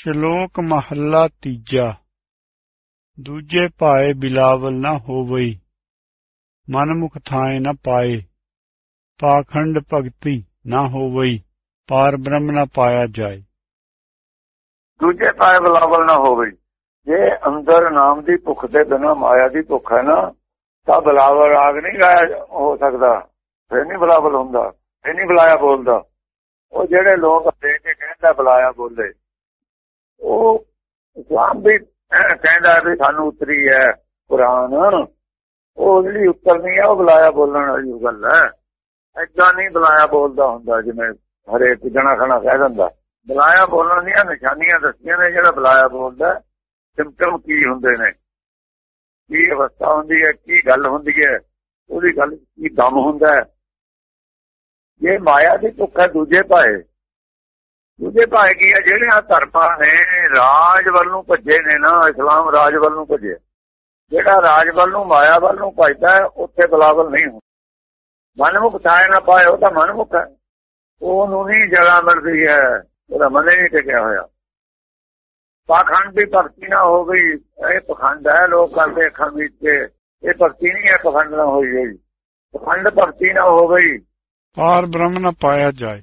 ਸ਼ਲੋਕ ਮਹੱਲਾ ਤੀਜਾ। ਦੂਜੇ ਪਾਏ ਬਿਲਾਵਲ ਨਾ ਹੋਵਈ ਮਨ ਥਾਏ ਨਾ ਪਾਏ। ਪਾਖੰਡ ਭਗਤੀ ਨਾ ਹੋਵਈ, ਪਾਰ ਬ੍ਰਹਮ ਨਾ ਪਾਇਆ ਜਾਏ। ਦੂਜੇ ਪਾਏ ਬਲਾਵਲ ਨਾ ਹੋਵੇ ਜੇ ਅੰਦਰ ਨਾਮ ਦੀ ਭੁੱਖ ਦੇ ਬਿਨਾ ਮਾਇਆ ਦੀ ਭੁੱਖ ਹੈ ਨਾ, ਤਾਂ ਬਲਾਵਲ ਰਾਗ ਨਹੀਂ ਗਾਇਆ ਹੋ ਸਕਦਾ, ਫਿਰ ਨਹੀਂ ਬਲਾਵਲ ਹੁੰਦਾ, ਫਿਰ ਨਹੀਂ ਬੁਲਾਇਆ ਬੋਲਦਾ। ਉਹ ਜਿਹੜੇ ਲੋਕ ਦੇ ਕੇ ਕਹਿੰਦਾ ਬੁਲਾਇਆ ਬੋਲੇ। ਉਹ ਇਸਲਾਮ ਵੀ ਕਹਿੰਦਾ ਵੀ ਸਾਨੂੰ ਉਤਰੀ ਹੈ ਕੁਰਾਨ। ਉਹ ਜਿਹੜੀ ਉਤਰਨੀ ਹੈ, ਉਹ ਬੁਲਾਇਆ ਬੋਲਣ ਵਾਲੀ ਗੱਲ ਹੈ। ਐਦਾਂ ਨਹੀਂ ਬੁਲਾਇਆ ਬੋਲਦਾ ਹੁੰਦਾ, ਜਿਵੇਂ ਹਰੇਕ ਜਣਾ ਖਣਾ ਕਹਿ ਦਿੰਦਾ। ਬੁਲਾਇਆ ਬੋਲਣ ਦੀਆਂ ਨਿਸ਼ਾਨੀਆਂ ਦੱਸੀਆਂ ਨੇ, ਜਿਹੜਾ ਬੁਲਾਇਆ ਬੋਲਦਾ ਸਿੰਪਟਮ ਕੀ ਹੁੰਦੇ ਨੇ? ਕੀ ਅਵਸਥਾ ਹੁੰਦੀ ਹੈ, ਕੀ ਗੱਲ ਹੁੰਦੀ ਹੈ? ਉਹਦੀ ਗੱਲ ਕੀ ਦਮ ਹੁੰਦਾ ਹੈ? ਇਹ ਮਾਇਆ ਦੀ ਭੁੱਖ ਹੈ, ਦੂਜੇ ਪਾਏ ਦੂਜੇ ਪਾਏ ਕੀ ਹੈ ਜਿਹੜੇ ਆ ਧਰਮਾਂ ਨੇ, ਰਾਜ ਵੱਲ ਨੂੰ ਭੱਜੇ ਨੇ ਨਾ, ਇਸਲਾਮ ਰਾਜ ਵੱਲ ਨੂੰ ਭੱਜੇ ਜਿਹੜਾ ਰਾਜ ਵੱਲ ਨੂੰ, ਮਾਇਆ ਵੱਲ ਨੂੰ ਭੱਜਦਾ ਉੱਥੇ ਬਲਾਵਲ ਨਹੀਂ ਹੁੰਦਾ। ਮਨਮੁਖ ਥਾਏ ਨਾ ਪਾਏ, ਉਹ ਤਾਂ ਮਨਮੁਖ ਹੈ। ਉਹਨੂੰ ਨਹੀਂ ਜਗ੍ਹਾ ਮਿਲਦੀ ਹੈ, ਉਹਦਾ ਮਨ ਹੀ ਟਿਕਿਆ ਹੋਇਆ। ਪਾਖੰਡ ਦੀ ਭਗਤੀ ਨਾ ਹੋ ਗਈ, ਇਹ ਪਖੰਡ ਹੈ, ਲੋਕ ਕਰਦੇ ਅੱਖਾਂ ਵਿੱਚ ਇਹ ਭਗਤੀ ਨਹੀਂ ਹੈ, ਪਖੰਡ ਨਾ ਹੋਈ ਹੋਈ। ਪਖੰਡ ਭਗਤੀ ਨਾ ਹੋ ਗਈ। ਪਾਰ ਬ੍ਰਹਮ ਨਾ ਪਾਇਆ ਜਾਏ।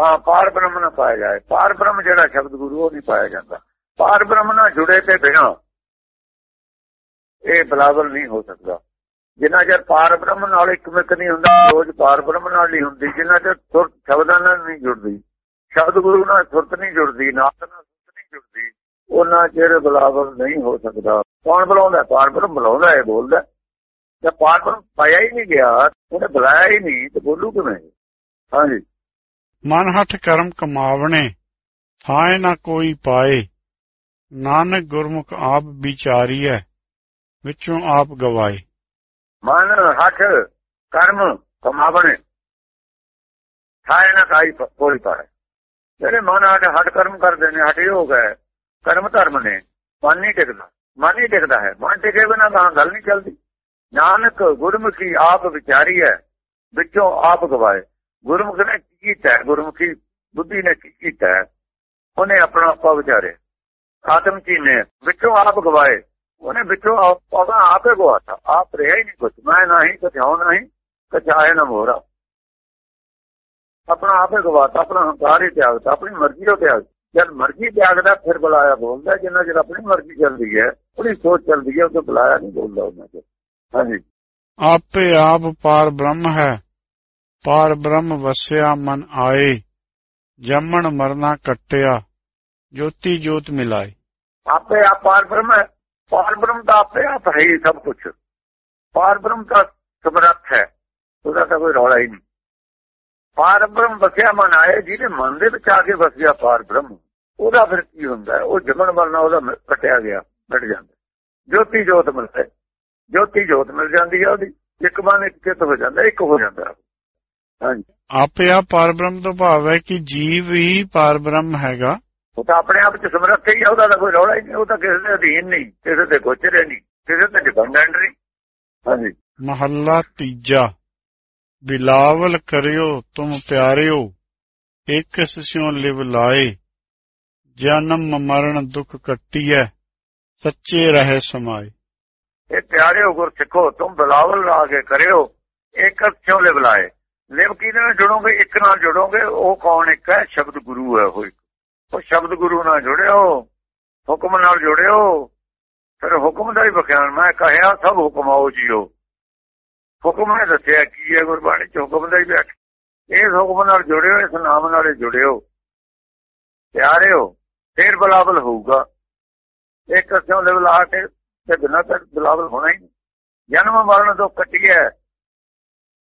ਹਾਂ, ਪਾਰ ਬ੍ਰਹਮ ਨਾ ਪਾਇਆ ਜਾਏ। ਪਾਰ ਬ੍ਰਹਮ ਜਿਹੜਾ ਸ਼ਬਦ ਗੁਰੂ, ਉਹ ਨਹੀਂ ਪਾਇਆ ਜਾਂਦਾ। ਪਾਰ ਬ੍ਰਹਮ ਨਾਲ ਜੁੜੇ ਤੇ ਬਿਨਾ ਇਹ ਬਲਾਵਲ ਨਹੀਂ ਹੋ ਸਕਦਾ। ਜਿੰਨਾ ਚਿਰ ਪਾਰ ਬ੍ਰਹਮ ਨਾਲ ਇੱਕ ਮਿਕ ਨਹੀਂ ਹੁੰਦਾ, ਰੋਜ਼ ਪਾਰ ਬ੍ਰਹਮ ਨਾਲ ਨਹੀਂ ਹੁੰਦੀ। ਜਿੰਨਾ ਚਿਰ ਸੁਰਤ ਸ਼ਬਦਾਂ ਨਾਲ ਨਹੀਂ ਜੁੜਦੀ, ਸ਼ਬਦ ਗੁਰੂ ਨਾਲ ਸੁਰਤ ਨਹੀਂ ਜੁੜਦੀ ਨਾਮ ਨਾਲ ਸੁਰਤ ਨਹੀਂ ਜੁੜਦੀ, ਉਹਨਾਂ ਚਿਰ ਬਲਾਵਲ ਨਹੀਂ ਹੋ ਸਕਦਾ। ਕੌਣ ਬੁਲਾਉਂਦਾ? ਪਾਰ ਬ੍ਰਹਮ ਬੁਲਾਉਂਦਾ ਇਹ ਬੋਲਦਾ ਜੇ ਪਾਰ ਬ੍ਰਹਮ ਪਾਇਆ ਹੀ ਨਹੀਂ ਗਿਆ, ਉਹਨੇ ਬੁਲਾਇਆ ਹੀ ਨਹੀਂ, ਤੇ ਬੋਲੂ ਕਿਵੇਂ? ਹਾਂਜੀ। ਮਨ ਹੱਥ ਕਰਮ ਕਮਾਵਣੇ, ਥਾਏ ਨਾ ਕੋਈ ਪਾਏ। ਨਾਨਕ ਗੁਰਮੁਖ ਆਪ ਵਿਚਾਰੀ ਹੈ ਵਿੱਚੋਂ ਆਪ ਗਵਾਏ। ਮਨ ਹੱਥ ਕਰਮ ਕਮਾਵਣੇ, ਥਾਏ ਨਾ ਕਾਈ ਕੋਈ ਪਾਏ। ਜਿਹੜੇ ਮਨ ਹੱਥ ਹੱਥ ਕਰਮ ਕਰਦੇ ਨੇ ਹੱਠ ਹੋ ਹੈ ਕਰਮ ਧਰਮ ਨੇ, ਮਨ ਨਹੀਂ ਟਿਕਦਾ। ਮਨ ਨਹੀਂ ਟਿਕਦਾ ਹੈ, ਮਨ ਟਿਕੇ ਬਿਨਾ ਤਾਂ ਗੱਲ ਨਹੀਂ ਚੱਲਦੀ। ਨਾਨਕ ਗੁਰਮੁਖੀ ਆਪ ਵਿਚਾਰੀ ਹੈ ਵਿੱਚੋਂ ਆਪ ਗਵਾਏ। ਗੁਰਮੁਖ ਨੇ ਕੀ ਕੀਤਾ? ਗੁਰਮੁਖੀ ਬੁੱਧੀ ਨੇ ਕੀ ਕੀਤਾ? ਉਹਨੇ ਆਪਣਾ ਆਪਾ ਵਿਚਾਰੇ ਆਤਮ ਜੀ ਵਿੱਚੋਂ ਆਪ ਗਵਾਏ। ਉਹਨੇ ਵਿੱਚੋਂ ਆਪਾ ਆਪੇ ਗਵਾਤਾ ਆਪ ਰਿਹਾ ਹੀ ਨਹੀਂ ਕੁਝ ਮੈਂ ਨਹੀਂ ਕਥਾਉ ਨਹੀਂ ਕਚਾਏ ਨਾ ਮੋਰਾ ਆਪਣਾ ਆਪੇ ਗਵਾਤਾ ਆਪਣਾ ਹੰਕਾਰ ਹੀ ਤਿਆਗਤਾ ਆਪਣੀ ਮਰਜ਼ੀ ਤੋਂ ਤਿਆਗ ਜਦ ਮਰਜ਼ੀ ਤਿਆਗਦਾ, ਫਿਰ ਬੁਲਾਇਆ ਬੋਲਦਾ। ਜਿੰਨਾ ਚਿਰ ਆਪਣੀ ਮਰਜ਼ੀ ਚੱਲਦੀ ਹੈ, ਉਹਦੀ ਸੋਚ ਚੱਲਦੀ ਹੈ, ਉਹ ਤੋਂ ਬੁਲਾਇਆ ਨਹੀਂ ਬੋਲਦਾ ਉਹਨਾਂ ਚਿਰ। ਹਾਂਜੀ। ਆਪੇ ਆਪ ਪਾਰ ਬ੍ਰਹਮ ਹੈ। ਪਾਰ ਬ੍ਰਹਮ ਵਸਿਆ ਮਨ ਆਏ, ਜੰਮਣ ਮਰਨਾ ਕੱਟਿਆ, ਜੋਤੀ ਜੋਤ ਮਿਲਾਏ। ਆਪੇ ਆਪ ਪਾਰ ਬ੍ਰਹਮ ਹੈ। ਪਾਰ ਬ੍ਰਹਮ ਤਾਂ ਆਪੇ ਆਪ ਹੈ ਸਭ ਕੁਝ ਪਾਰ ਬ੍ਰਹਮ ਤਾਂ ਸਮਰੱਥ ਹੈ, ਉਹਦਾ ਤਾਂ ਕੋਈ ਰੌਲਾ ਹੀ ਨਹੀਂ। ਪਾਰ ਬ੍ਰਹਮ ਵਸਿਆ ਮਨ ਆਏ, ਜਿਹਦੇ ਮਨ ਦੇ ਵਿੱਚ ਆ ਕੇ ਵਸਿਆ ਪਾਰ ਬ੍ਰਹਮ, ਉਹਦਾ ਫਿਰ ਕੀ ਹੁੰਦਾ ਉਹ ਜੰਮਣ ਮਰਨਾ ਉਹਦਾ ਕੱਟਿਆ ਗਿਆ, ਮਿਟ ਜਾਂਦਾ। ਜੋਤੀ ਜੋਤ ਮਿਲਦਾ ਜੋਤੀ ਜੋਤ ਮਿਲ ਜਾਂਦੀ ਹੈ ਉਹਦੀ। ਇੱਕ ਮਨ ਇੱਕ ਚਿੱਤ ਹੋ ਜਾਂਦਾ, ਇੱਕ ਹੋ ਜਾਂਦਾ। ਹਾਂਜੀ। ਆਪੇ ਆ ਪਾਰ ਬ੍ਰਹਮ ਤੋਂ ਭਾਵ ਹੈ ਕਿ ਜੀਵ ਹੀ ਪਾਰ ਬ੍ਰਹਮ ਹੈਗਾ। ਉਹ ਤਾਂ ਆਪਣੇ ਆਪ ਚ ਸਮਰੱਥ ਹੀ ਆ ਉਹਦਾ ਤਾਂ ਕੋਈ ਰੌਲਾ ਹੀ ਨਹੀਂ ਉਹ ਤਾਂ ਕਿਸੇ ਦੇ ਅਧੀਨ ਨਹੀਂ ਕਿਸੇ ਦੇ ਗੋਚਰੇ ਨਹੀਂ ਕਿਸੇ ਤੇ ਡਿਪੈਂਡੈਂਟ ਨਹੀਂ। ਹਾਂਜੀ। ਮਹੱਲਾ ਤੀਜਾ ਬਿਲਾਵਲ ਕਰਿਓ ਤੁਮ ਪਿਆਰਿਓ ਇੱਕ ਸਿਉ ਲਿਵ ਲਾਏ ਜਨਮ ਮਰਨ ਦੁਖ ਕੱਟੀਐ ਸੱਚੇ ਰਹੇ ਸਮਾਏ। ਇਹ ਪਿਆਰਿਓ ਗੁਰ ਸਿੱਖੋ ਤੁਮ ਬਿਲਾਵਲ ਲਾ ਕੇ ਕਰਿਓ ਇੱਕ ਸਿਉ ਲਿਵ ਲਾਏ। ਲਿਵ ਕਿਹਦੇ ਨਾਲ ਜੁੜੋਗੇ? ਇੱਕ ਨਾਲ ਜੁੜੋਗੇ? ਉਹ ਕੌਣ ਇੱਕ ਹੈ? ਸ਼ਬਦ ਗੁਰੂ ਹੈ ਉਹ ਉਹ ਸ਼ਬਦ ਗੁਰੂ ਨਾਲ ਜੁੜਿਓ, ਹੁਕਮ ਨਾਲ ਜੁੜਿਓ। ਫਿਰ ਹੁਕਮ ਦਾ ਹੀ ਬਖਿਆਨ ਮੈਂ ਕਹਿਆ, ਸਭ ਹੁਕਮ ਜੀਓ। ਹੁਕਮ ਨੇ ਦੱਸਿਆ ਕੀ ਹੈ ਗੁਰਬਾਣੀ ਚ? ਹੁਕਮ ਦਾ ਹੀ ਵਿਆਖ ਇਸ ਹੁਕਮ ਨਾਲ ਜੁੜਿਓ, ਇਸ ਨਾਮ ਨਾਲ ਜੁੜਿਓ। ਪਿਆਰਿਓ, ਫੇਰ ਬਲਾਵਲ ਹੋਊਗਾ। ਇੱਕ ਅਸਿਓ ਲੈਵਲ ਕੇ ਤੇ ਬਿਨਾਂ ਤਾਂ ਬਲਾਵਲ ਹੋਣਾ ਹੀ ਜਨਮ ਮਰਨ ਤੋਂ ਕੱਟਿਆ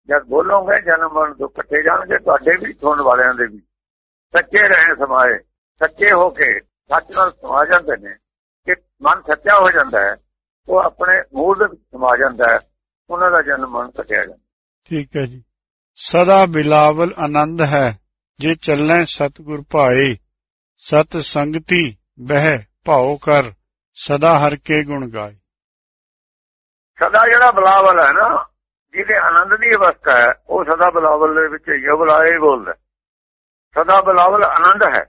ਜਦ ਬੋਲੋਗੇ ਜਨਮ ਮਰਨ ਤੋਂ ਕੱਟੇ ਜਾਣਗੇ ਤੁਹਾਡੇ ਵੀ ਸੁਣਨ ਵਾਲਿਆਂ ਦੇ ਵੀ। ਸੱਚੇ ਰਹੇ ਸਮਾਏ ਸੱਚੇ ਹੋ ਕੇ ਸੱਚ ਨਾਲ ਸਮਾ ਜਾਂਦੇ ਨੇ। ਕਿ ਮਨ ਸੱਚਾ ਹੋ ਜਾਂਦਾ ਹੈ ਉਹ ਆਪਣੇ ਮੂਲ ਦੇ ਵਿੱਚ ਸਮਾ ਜਾਂਦਾ ਹੈ ਉਹਨਾਂ ਦਾ ਜਨਮ ਮਨ ਕੱਟਿਆ ਜਾਂਦਾ। ਠੀਕ ਹੈ ਜੀ। ਸਦਾ ਬਿਲਾਵਲ ਆਨੰਦ ਹੈ ਜੇ ਚੱਲੈ ਸਤਿਗੁਰ ਭਾਏ। ਸਤ ਸੰਗਤੀ ਬਹਿ ਭਾਉ ਕਰ ਸਦਾ ਹਰ ਕੇ ਗੁਣ ਗਾਏ। ਸਦਾ ਜਿਹੜਾ ਬਲਾਵਲ ਹੈ ਨਾ ਜਿਹਦੇ ਆਨੰਦ ਦੀ ਅਵਸਥਾ ਹੈ, ਉਹ ਸਦਾ ਬਲਾਵਲ ਦੇ ਵਿੱਚ ਹੀ ਬੋਲਦਾ ਸਦਾ ਬਲਾਵਲ ਆਨੰਦ ਹੈ।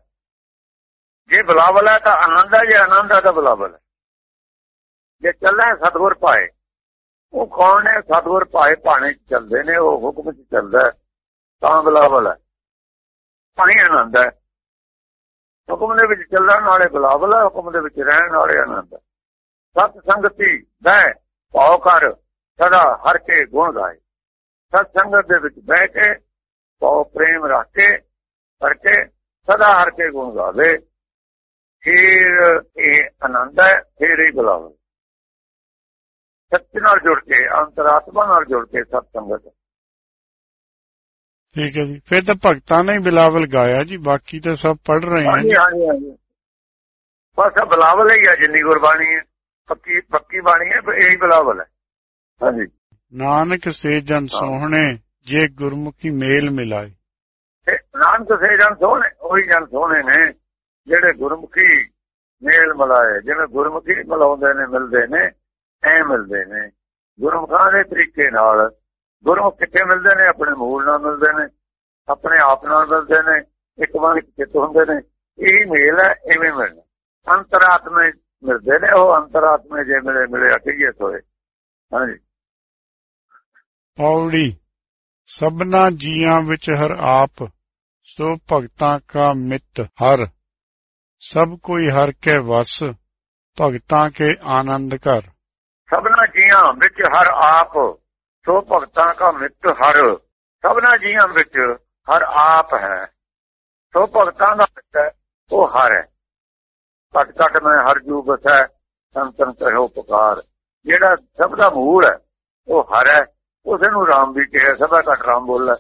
ਜੇ ਜੇ ਬਲਾਵਲ ਹੈ ਤਾਂ ਆਨੰਦ ਹੈ, ਜੇ ਆਨੰਦ ਹੈ ਤਾਂ ਬਲਾਵਲ ਹੈ। ਜੇ ਚੱਲਣਾ ਸਤਗੁਰ ਪਾਏ ਉਹ ਕੌਣ ਨੇ ਸਤਗੁਰ ਪਾਏ ਪਾਣੇ ਚੱਲਦੇ ਨੇ, ਉਹ ਹੁਕਮ ਚ ਚੱਲਦਾ ਤਾਂ ਬਲਾਵਲ ਹੈ। ਪਾਣੀ ਆਨੰਦ ਹੈ। ਹੁਕਮ ਦੇ ਵਿੱਚ ਚੱਲਣ ਵਾਲੇ ਬਲਾਵਲ ਹੈ, ਹੁਕਮ ਦੇ ਵਿੱਚ ਰਹਿਣ ਵਾਲੇ ਆਨੰਦ ਸਤ ਸੰਗਤੀ ਬਹਿ, ਭਾਉ ਕਰ ਸਦਾ ਹਰ ਕੇ ਗੁਣ ਗਾਏ। ਸਤ ਸੰਗਤ ਦੇ ਵਿੱਚ ਬਹਿ ਕੇ ਭਾਉ ਪ੍ਰੇਮ ਰੱਖ ਕੇ ਕਰਕੇ ਸਦਾ ਹਰ ਕੇ ਗੁਣ ਗਾਵੇ। ਫਿਰ ਇਹ ਆਨੰਦ ਹੈ ਫਿਰ ਹੀ ਬਲਾਵਲ ਸੱਚ ਨਾਲ ਜੁੜ ਕੇ ਅੰਤਰਾਤਮਾ ਨਾਲ ਜੁੜ ਕੇ ਸਤ ਸੰਗਤ ਠੀਕ ਹੈ ਜੀ। ਫਿਰ ਤਾਂ ਭਗਤਾਂ ਨੇ ਹੀ ਬਿਲਾਵਲ ਗਾਇਆ ਜੀ ਬਾਕੀ ਤਾਂ ਸਭ ਪੜ ਰਹੇ ਆ ਹਾਂਜੀ ਹਾਂਜੀ ਹਾਂਜੀ। ਬਸ ਆਹ ਬਲਾਵਲ ਹੀ ਆ ਜਿੰਨੀ ਗੁਰਬਾਣੀ ਹੈ। ਪੱਕੀ ਪੱਕੀ ਬਾਣੀ ਹੈ ਇਹੀ ਬਲਾਵਲ ਹੈ। ਹਾਂਜੀ। ਨਾਨਕ ਸੇ ਜਨ ਸੋਹਣੇ ਜੇ ਗੁਰਮੁਖੀ ਮੇਲ ਮਿਲਾਏ। ਨਾਨਕ ਸੇ ਜਨ ਸੋਹਣੇ ਉਹੀ ਜਨ ਸੋਹਣੇ ਨੇ ਜਿਹੜੇ ਗੁਰਮੁਖੀ ਮੇਲ ਮਲਾਏ ਜਿਵੇਂ ਗੁਰਮੁਖੀ ਮਲਾਉਂਦੇ ਨੇ ਮਿਲਦੇ ਨੇ ਐ ਮਿਲਦੇ ਨੇ। ਗੁਰਮੁਖਾਂ ਦੇ ਤਰੀਕੇ ਨਾਲ ਗੁਰਮੁਖ ਕਿੱਥੇ ਮਿਲਦੇ ਨੇ? ਆਪਣੇ ਮੂਲ ਨਾਲ ਮਿਲਦੇ ਨੇ ਆਪਣੇ ਆਪ ਨਾਲ ਮਿਲਦੇ ਨੇ ਇੱਕ ਵਾਰ ਇੱਕ ਚਿੱਤ ਹੁੰਦੇ ਨੇ। ਇਹ ਮੇਲ ਹੈ ਐਵੇਂ ਮਿਲਣਾ ਅੰਤਰਾਤਮੇ ਮਿਲਦੇ ਨੇ ਉਹ ਅੰਤਰਾਤਮੇ ਜੇ ਮਿਲੇ ਮਿਲੇ ਅਕਈਏ ਸੋਏ ਹਾਂਜੀ। ਪੌੜੀ, ਸਭਨਾ ਜੀਆਂ ਵਿੱਚ ਹਰ ਆਪ, ਸੋ ਭਗਤਾਂ ਕਾ ਮਿੱਤ ਹਰ। ਸਭ ਕੋਈ ਹਰ ਕੇ ਵਸ, ਭਗਤਾਂ ਕੇ ਆਨੰਦ ਕਰ ਸਭਨਾ ਜੀਆਂ ਵਿੱਚ ਹਰ ਆਪ, ਸੋ ਭਗਤਾਂ ਕਾ ਮਿੱਤ ਹਰ। ਸਭਨਾ ਜੀਆਂ ਵਿੱਚ ਹਰ ਆਪ ਹੈ, ਸੋ ਭਗਤਾਂ ਦਾ ਮਿੱਤ ਹੈ, ਉਹ ਹਰ ਹੈ। ਘਟ ਘਟ ਮੈਂ ਹਰ ਜੂ ਬਸੈ ਸੰਤਨ ਕਹਿਓ ਪੁਕਾਰ। ਜਿਹੜਾ ਸਭ ਦਾ ਮੂਲ ਹੈ, ਉਹ ਹਰ ਹੈ। ਉਸੇ ਨੂੰ ਰਾਮ ਵੀ ਕਿਹਾ, ਸਭਾ ਘਟ ਰਾਮ ਬੋਲਦਾ।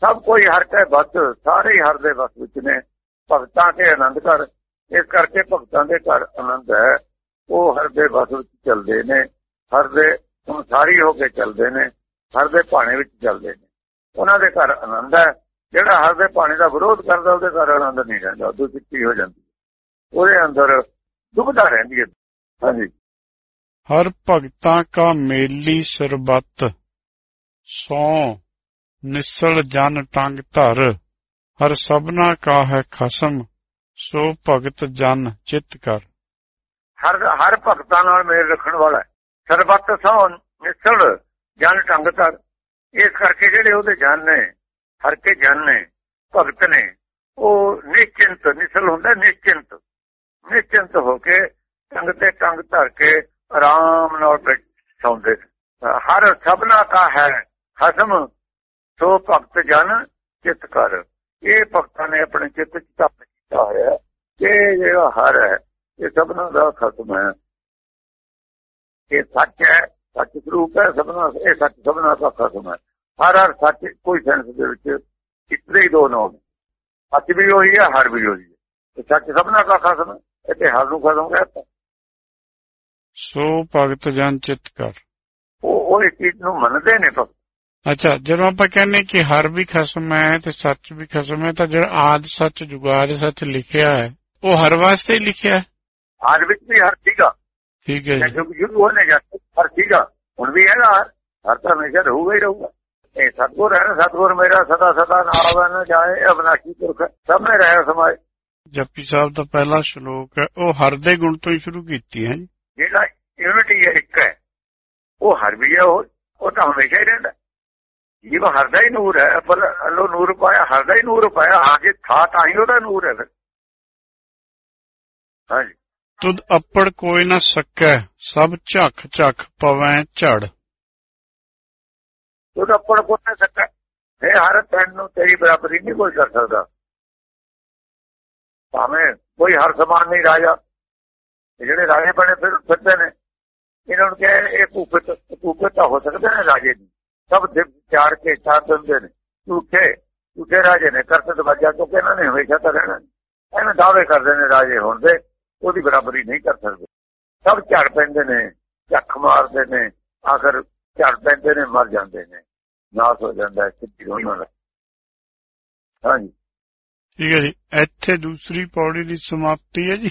ਸਭ ਕੋਈ ਹਰ ਕੇ ਬਸ, ਸਾਰੇ ਹੀ ਹਰ ਦੇ ਬਸ ਵਿੱਚ ਨੇ। ਭਗਤਾਂ ਕੇ ਆਨੰਦ ਕਰ ਇਸ ਕਰਕੇ ਭਗਤਾਂ ਦੇ ਘਰ ਆਨੰਦ ਹੈ। ਉਹ ਹਰ ਦੇ ਬਸ ਵਿੱਚ ਚੱਲਦੇ ਨੇ, ਹਰ ਦੇ ਸੰਸਾਰੀ ਹੋ ਕੇ ਚੱਲਦੇ ਨੇ, ਹਰ ਦੇ ਭਾਣੇ ਵਿੱਚ ਚੱਲਦੇ ਨੇ। ਉਹਨਾਂ ਦੇ ਘਰ ਆਨੰਦ ਹੈ। ਜਿਹੜਾ ਹਰ ਦੇ ਭਾਣੇ ਦਾ ਵਿਰੋਧ ਕਰਦਾ, ਉਹਦੇ ਘਰ ਆਨੰਦ ਨਹੀਂ ਰਹਿੰਦਾ ਉਹ ਦੁਖੀ ਹੋ ਜਾਂਦੀ ਉਹਦੇ ਅੰਦਰ ਦੁਬਦਾ ਰਹਿੰਦੀ ਹੈ। ਹਾਂਜੀ। ਹਰ ਭਗਤਾਂ ਕਾ ਮੇਲੀ ਸਰਬੱਤ। ਸੋ, ਨਿਸਲ ਜਨ ਟੰਗ ਧਰ। ਹਰ ਸਭਨਾ ਕਾ ਹੈ ਖਸਮ, ਸੋ ਭਗਤ ਜਨ ਚਿਤ ਕਰ। ਹਰ ਹਰ ਭਗਤਾਂ ਨਾਲ ਮੇਲ ਰੱਖਣ ਵਾਲਾ ਸਰਬੱਤ ਸੋ, ਨਿਸਲ ਜਨ ਟੰਗ ਧਰ। ਇਸ ਕਰਕੇ ਜਿਹੜੇ ਉਹਦੇ ਜਨ ਨੇ, ਹਰ ਕੇ ਜਨ ਨੇ, ਭਗਤ ਨੇ, ਉਹ ਨਿਸ਼ਚਿੰਤ, ਨਿਸਲ ਹੁੰਦਾ ਨਿਸ਼ਚਿੰਤ। ਨਿਸ਼ਚਿੰਤ ਹੋ ਕੇ ਟੰਗ ਤੇ ਟੰਗ ਧਰ ਕੇ ਆਰਾਮ ਨਾਲ ਬੈਠ ਸੌਂਦੇ ਹਰ ਸਭਨਾ ਕਾ ਹੈ ਹਸਮ ਸੋ ਭਗਤ ਜਨ ਚਿਤ ਕਰ। ਇਹ ਭਗਤਾਂ ਨੇ ਆਪਣੇ ਚਿੱਤ ਚ ਤਪ ਕੀਤਾ ਹੋਇਆ ਕਿ ਜਿਹੜਾ ਹਰ ਹੈ ਇਹ ਸਭਨਾ ਦਾ ਖਸਮ ਹੈ। ਇਹ ਸੱਚ ਹੈ ਸੱਚ ਸਰੂਪ ਹੈ ਸਭਨਾ ਇਹ ਸੱਚ ਸਭਨਾ ਦਾ ਖਸਮ ਹੈ। ਹਰ ਹਰ ਸੱਚ ਕੋਈ ਸੈਂਸ ਦੇ ਵਿੱਚ ਇਤਨੇ ਹੀ ਦੋ ਨਾਮ ਸੱਚ ਵੀ ਉਹੀ ਹੈ ਹਰ ਵੀ ਉਹੀ ਹੈ। ਸੱਚ ਸਭਨਾ ਦਾ ਖਸਮ ਹੈ ਤੇ ਹਰ ਨੂੰ ਖਸਮ ਕਹਿੰਦਾ ਸੋ ਭਗਤ ਜਨ ਚਿਤ ਕਰ। ਉਹ ਉਹ ਇਸ ਚੀਜ਼ ਨੂੰ ਮੰਨਦੇ ਨੇ ਭਗਤ। ਅੱਛਾ ਜਦੋਂ ਆਪਾਂ ਕਹਿੰਨੇ ਕਿ ਹਰ ਵੀ ਖਸਮ ਹੈ ਤੇ ਸੱਚ ਵੀ ਖਸਮ ਹੈ ਤਾਂ ਜਿਹੜਾ ਆਦ ਸੱਚ ਜੁਗਾਦ ਸੱਚ ਲਿਖਿਆ ਹੈ ਉਹ ਹਰ ਵਾਸਤੇ ਹੀ ਲਿਖਿਆ ਹੈ ਆਦ ਵਿੱਚ ਵੀ ਹਰ ਸੀਗਾ ਠੀਕ ਹੈ ਜੀ ਜਦੋਂ ਸ਼ੁਰੂ ਹੋਣੇ ਜਾ ਹਰ ਸੀਗਾ ਹੁਣ ਵੀ ਹੈਗਾ ਹਰ ਹਰ ਤਾਂ ਹਮੇਸ਼ਾ ਰਹੂਗਾ ਹੀ ਰਹੂਗਾ ਇਹ ਸਤਗੁਰ ਹੈ ਨਾ ਸਤਗੁਰ ਮੇਰਾ ਸਦਾ ਸਦਾ ਨਾਲ ਆਵੇ ਨਾ ਜਾਏ ਅਬਨਾਸ਼ੀ ਪੁਰਖ ਸਭ ਨੇ ਰਹਿ ਸਮਾਏ ਜਪੀ ਸਾਹਿਬ ਦਾ ਪਹਿਲਾ ਸ਼ਲੋਕ ਹੈ ਉਹ ਹਰ ਦੇ ਗੁਣ ਤੋਂ ਹੀ ਸ਼ੁਰੂ ਕੀਤੀ ਹੈ ਜੀ ਜਿਹੜਾ ਯੂਨਿਟੀ ਹੈ ਇੱਕ ਹੈ ਉਹ ਹਰ ਵੀ ਹੈ ਉਹ ਉਹ ਤਾਂ ਹਮੇਸ਼ਾ ਹੀ ਰਹਿੰਦਾ ਜੀਵ ਹਰ ਦਾ ਹੀ ਨੂਰ ਹੈ ਪਰ ਅੱਲੋ ਨੂਰ ਪਾਇਆ ਹਰ ਦਾ ਹੀ ਨੂਰ ਪਾਇਆ ਹਾਂ ਜੇ ਥਾ ਤਾਂ ਹੀ ਉਹਦਾ ਨੂਰ ਹੈ ਫਿਰ। ਹਾਂਜੀ। ਤੁਧ ਅੱਪੜ ਕੋਈ ਨਾ ਸਕੈ ਸਭ ਝੱਖ ਝੱਖ ਪਵੈ ਝੜ। ਉਹਦਾ ਪੜ ਕੋ ਨਾ ਸਕਦਾ ਇਹ ਹਰ ਤੈਨ ਨੂੰ ਤੇਰੀ ਬਰਾਬਰੀ ਨਹੀਂ ਕੋਈ ਕਰ ਸਕਦਾ। ਭਾਵੇਂ ਕੋਈ ਹਰ ਸਮਾਨ ਨਹੀਂ ਰਾਜਾ ਜਿਹੜੇ ਰਾਜੇ ਬਣੇ ਫਿਰ ਫਿਰਦੇ ਨੇ ਇਹਨਾਂ ਨੂੰ ਕਹੇ ਇਹ ਭੂਪਤ ਭੂਪਤ ਤਾਂ ਹੋ ਸਕਦੇ ਨੇ ਰਾਜੇ ਦੀ ਸਭ ਦੇ ਚਾਰ ਕੇ ਚਾਰ ਦਿੰਦੇ ਨੇ। ਝੂਠੇ ਝੂਠੇ ਰਾਜੇ ਨੇ ਕਰਤ ਦਵਾਜਾ ਕਿਉਂਕਿ ਇਹਨਾਂ ਨੇ ਹਮੇਸ਼ਾ ਤਾਂ ਰਹਿਣਾ ਐਵੇਂ ਦਾਅਵੇ ਕਰਦੇ ਨੇ ਰਾਜੇ ਹੋਣ ਦੇ, ਉਹਦੀ ਬਰਾਬਰੀ ਨਹੀਂ ਕਰ ਸਕਦੇ। ਸਭ ਝੜ ਪੈਂਦੇ ਨੇ ਝੱਖ ਮਾਰਦੇ ਨੇ, ਆਖਰ ਝੜ ਪੈਂਦੇ ਨੇ, ਮਰ ਜਾਂਦੇ ਨੇ। ਨਾਸ ਹੋ ਜਾਂਦਾ, ਸਿੱਧੀ ਉਹਨਾਂ ਦਾ ਹਾਂਜੀ। ਠੀਕ ਹੈ ਜੀ। ਇੱਥੇ ਦੂਸਰੀ ਪੌੜੀ ਦੀ ਸਮਾਪਤੀ ਹੈ ਜੀ।